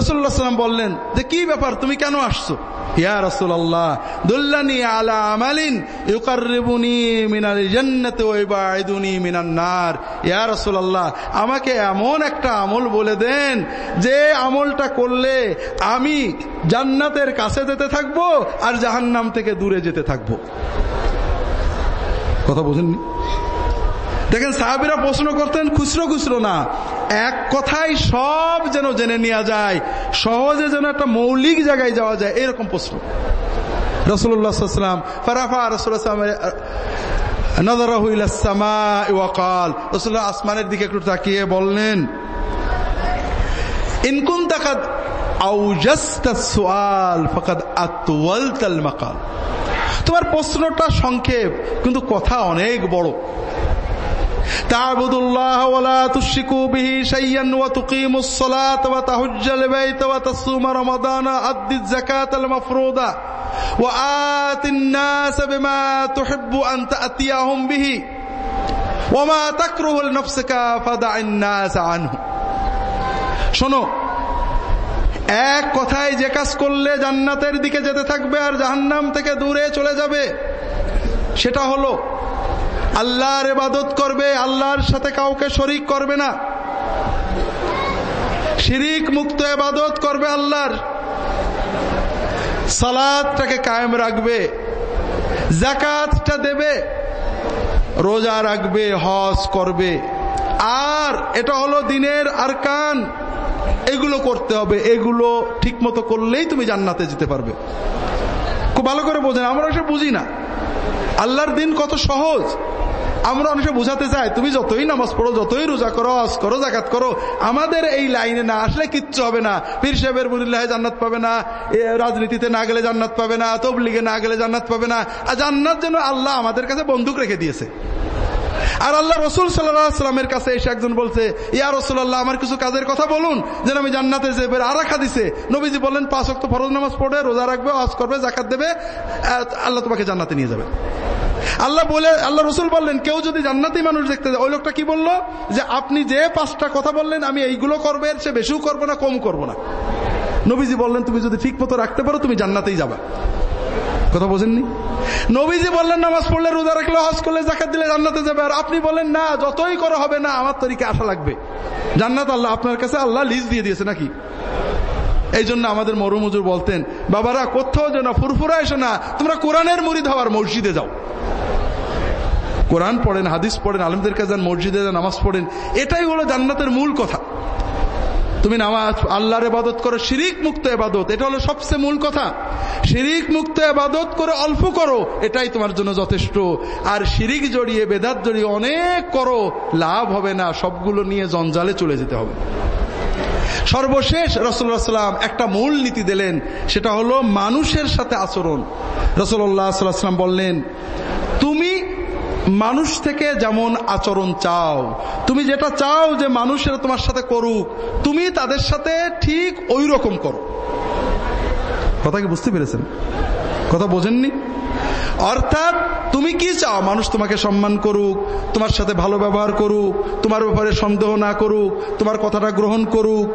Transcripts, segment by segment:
রসুল্লাহ সাল্লাম বললেন, যে কি ব্যাপার, তুমি কেন আসছো? ইয়া রসুল্লাহ দুল্লানি আলা আমালিন ইউকারিবুনি মিনাল জান্নাতে ওয়াইবাইদুনি মিনান নার। ইয়া রসুল্লাহ আমাকে এমন একটা আমল বলে দেন, যে আমলটা করলে আমি জান্নাতের কাছে যেতে থাকব আর জাহান্নাম থেকে দূরে যেতে থাকব। কথা বোঝেননি? দেখেন সাহাবিরা প্রশ্ন করতেন, খুচরো খুচরো না। এক কথাই সব যেন জেনে নেওয়া যায়, সহজে যেন একটা মৌলিক জায়গায় যাওয়া যায়, এরকম প্রশ্ন। রসুল্লাহাম ফারাফা রসুল্লাহাম আসমানের দিকে একটু তাকিয়ে বললেন ইনকুন তাকাদ তোমার প্রশ্নটা সংক্ষেপ, কিন্তু কথা অনেক বড়। تعبدوا الله ولا تشركوا به شيئا وتقيموا الصلاة وتحج البيت وتصوم رمضان أد الزكاة المفروضة وآت الناس بما تحب أن تأتيهم به وما تكره لنفسك فدع الناس عنه শোনো এক কথায় যে কাজ করলে জান্নাতের দিকে যেতে থাকবে আর জাহান্নাম থেকে দূরে চলে যাবে সেটা হলো আল্লাহর এবাদত করবে, আল্লাহর সাথে কাউকে শরিক করবে না। শিরিক মুক্ত এবাদত করবে আল্লাহর। সালাদটাকে কায়েম রাখবে, জাকাতটা দেবে, রোজা রাখবে, হজ করবে। আর এটা হলো দিনের আর কান এগুলো করতে হবে, এগুলো ঠিক মতো করলেই তুমি জান্নাতে যেতে পারবে। খুব ভালো করে বোঝেন, আমরা এসে বুঝি না। আল্লাহর দিন কত সহজ। আমরা অনেকে বোঝাতে চাই, তুমি যতই নামাজ পড়ো, যতই রোজা করো, হজ করো জাকাত করো, আমাদের এই লাইনে না আসলে কিচ্ছু হবে না। পীর সাহেবের বুরিল্লাহে জান্নাত পাবে না রাজনীতিতে না গেলে জান্নাত পাবে না, তবলিগে না গেলে জান্নাত পাবে না, আর জান্নাত যেন আল্লাহ আমাদের কাছে বন্দুক রেখে দিয়েছে। আর আল্লাহ রসুল সাল্লামের কাছে এসে একজন বলছে, ইয়া রসুল্লাহ আমার কিছু কাজের কথা বলুন। যেন আমি জান্নাতে যাবে আর রাখা দিছে। নবীজি বললেন, পাঁচ অক্ট ফরজ নামাজ পড়ে, রোজা রাখবে, হজ করবে জাকাত দেবে আল্লাহ তোমাকে জান্নাতে নিয়ে যাবে। আল্লাহ বলে, আল্লাহ রসুল বললেন, কেউ যদি জান্নাতি মানুষ দেখতে যায়, ওই লোকটা কি বলল? যে আপনি যে পাঁচটা কথা বললেন, আমি এইগুলো করব, এর সে বেশিও করব না, কম করব না। নবীজি বললেন, তুমি যদি ঠিক মতো রাখতে পারো, তুমি জান্নাতেই যাবা। কথা বোঝেননি? নবীজি বললেন, নামাজ পড়লে রোজা রাখলে, হজ করলে জাকাত দিলে জান্নাতে যাবে। আর আপনি বলেন, না, যতই করা হবে না, আমার তরিকে আশা লাগবে। জান্নাত আল্লাহ আপনার কাছে আল্লাহ লিজ দিয়ে দিয়েছে নাকি? এই জন্য আমাদের মরুমজুর বলতেন, বাবারা, কোথাও যেন ফুরফুরা এসো না, তোমরা কোরআনের মুড়ি ধাওয়ার মসজিদে যাও। কোরআন পড়েন, হাদিস পড়েন, আলমদের কাছে যান, মসজিদে যান, নামাজ পড়েন, এটাই হলো জান্নাতের মূল কথা। তুমি নামাজ, আল্লাহর এবাদত করো, শিরিক মুক্ত এবাদত এটা হলো সবচেয়ে মূল কথা। শিরিক মুক্ত এবাদত করে অল্প করো, এটাই তোমার জন্য যথেষ্ট। আর শিরিক জড়িয়ে, বেদাত জড়িয়ে অনেক করো, লাভ হবে না, সবগুলো নিয়ে জঞ্জালে চলে যেতে হবে। সর্বশেষ রসুল্লাহ সাল্লাম একটা মূল নীতি দিলেন, সেটা হলো মানুষের সাথে আচরণ। রসুল্লাহ সাল্লাম বললেন, তুমি মানুষ থেকে যেমন আচরণ চাও, তুমি যেটা চাও যে মানুষেরা তোমার সাথে করুক, তুমি তাদের সাথে ঠিক ওই রকম করো। কথা কি বুঝতে পেরেছেন? কথা বোঝেননি? অর্থাৎ তুমি কি চাও? মানুষ তোমাকে সম্মান করুক, তোমার সাথে ভালো ব্যবহার করুক, তোমার ব্যাপারে সন্দেহ না করুক, তোমার কথাটা গ্রহণ করুক।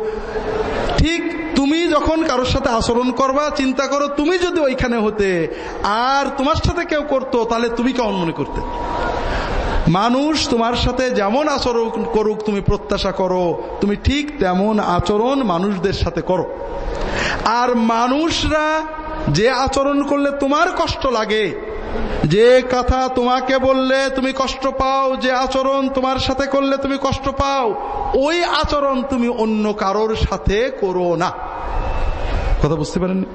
তুমি যখন কারোর সাথে আচরণ করবা, চিন্তা করো তুমি যদি ওইখানে হতে আর তোমার সাথে কেউ করতো, তাহলে তুমি কেমন মনে করতে? মানুষ তোমার সাথে যেমন আচরণ করুক, তুমি প্রত্যাশা করো, তুমি ঠিক তেমন আচরণ মানুষদের সাথে করো। আর মানুষরা যে আচরণ করলে তোমার কষ্ট লাগে, যে কথা তোমাকে বললে তুমি কষ্ট পাও, যে আচরণ তোমার সাথে করলে তুমি কষ্ট পাও, ওই আচরণ তুমি অন্য কারোর সাথে করো না। কথা বুঝতে পারেননি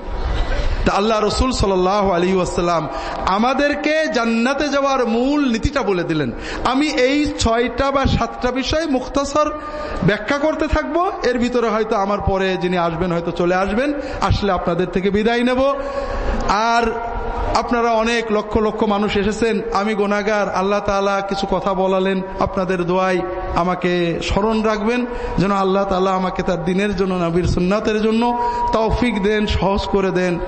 তা আল্লাহ রসুল সাল আলী আসসালাম আমাদেরকে জান্নাতে যাওয়ার মূল নীতিটা বলে দিলেন। আমি এই ছয়টা বা সাতটা বিষয় মুক্তাসর ব্যাখ্যা করতে থাকব। এর ভিতরে হয়তো আমার পরে যিনি আসবেন হয়তো চলে আসবেন। আসলে আপনাদের থেকে বিদায় নেব। আর আপনারা অনেক লক্ষ লক্ষ মানুষ এসেছেন। আমি গোনাগার, আল্লাহ তালা কিছু কথা বলালেন আপনাদের দোয়াই আমাকে স্মরণ রাখবেন, যেন আল্লাহ তালা আমাকে তার দিনের জন্য, নবীর সুন্নাতের জন্য তৌফিক দেন, সহজ করে দেন।